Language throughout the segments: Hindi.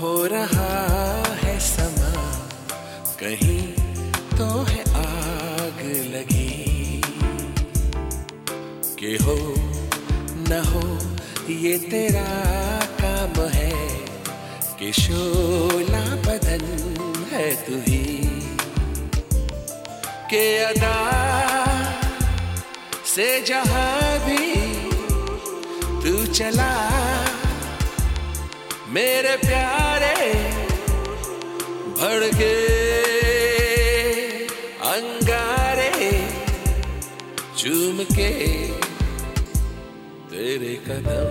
हो रहा है समा, कहीं तो है आग लगी। के हो न हो, ये तेरा काम है, कि शोला बदन है तू ही। के अदा से जहाँ भी तू चला मेरे प्यारे, भड़के अंगारे चूम के तेरे कदम।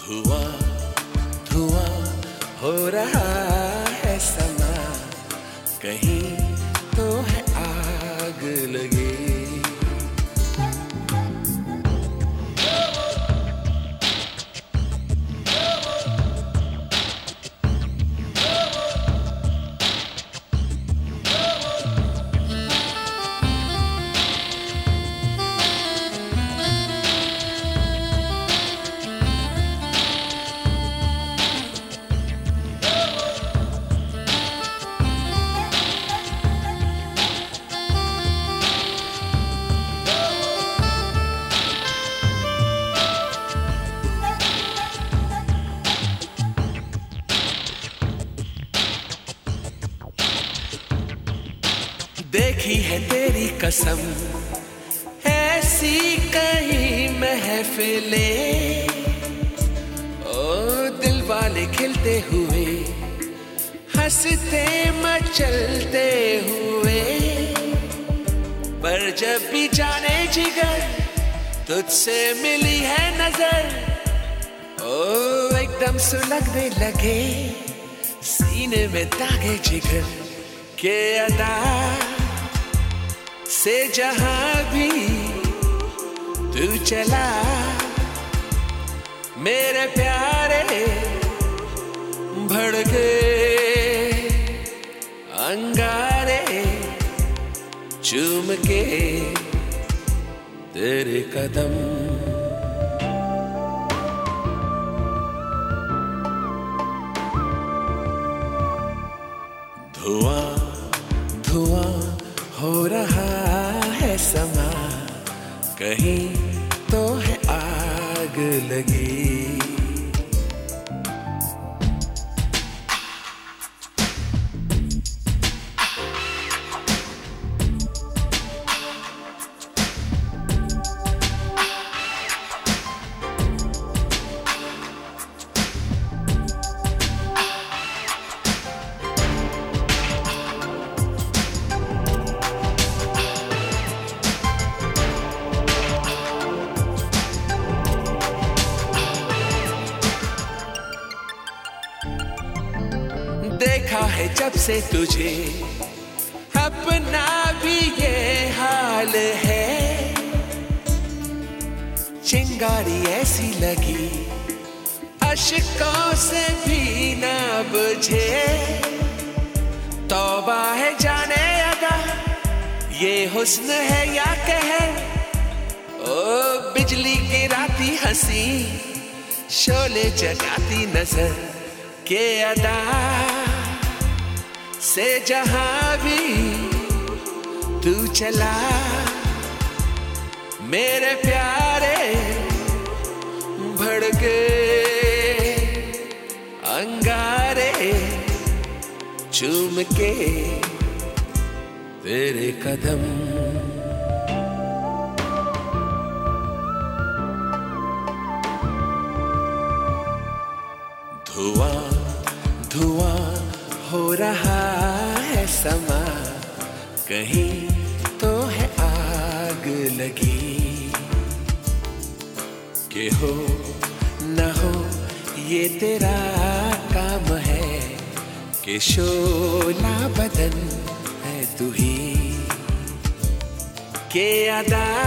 धुआँ धुआँ हो रहा है समा, कहीं देखी है तेरी कसम। ऐसी कहीं महफिले। ओ दिल वाले खिलते हुए, हँसते मचलते हुए। पर जब भी जाने जिगर, तुझसे मिली है नज़र। ओ, एकदम सुलगने लगे, सीने में दागे जिगर। के अदा से जहाँ भी तू चला, मेरे प्यारे भड़के अंगारे चूम के तेरे कदम। धुआँ धुआँ कहीं है जब से तुझे। अपना भी ये हाल है। चिंगारी ऐसी लगी, अशकों से भी ना बुझे। तौबा है जाने अदा ये हुस्न है या कहर ओ, बिजली गिराती हँसी, शोले जगाती नज़र, के अदा। से जहाँ भी तू चला, मेरे प्यारे भड़के अंगारे चूम के तेरे कदम। धुआँ धुआँ हो रहा समा, कहीं तो है आग लगी। के हो न हो, ये तेरा काम है। कि शोला बदन है तू ही। के अदा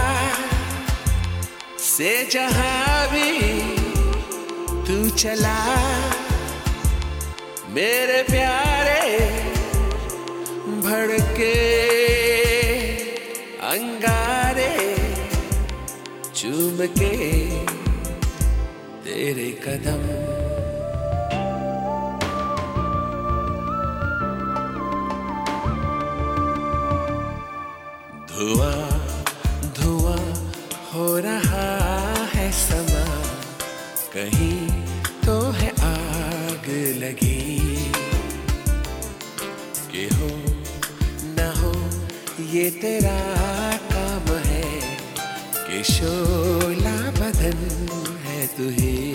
से जहाँ भी तू चला, मेरे प्यारे भड़के अंगारे चूम के तेरे कदम। धुआँ धुआँ हो रहा है समा, कहीं तो है आग लगी। ये तेरा काम है कि शोला बदन है तू ही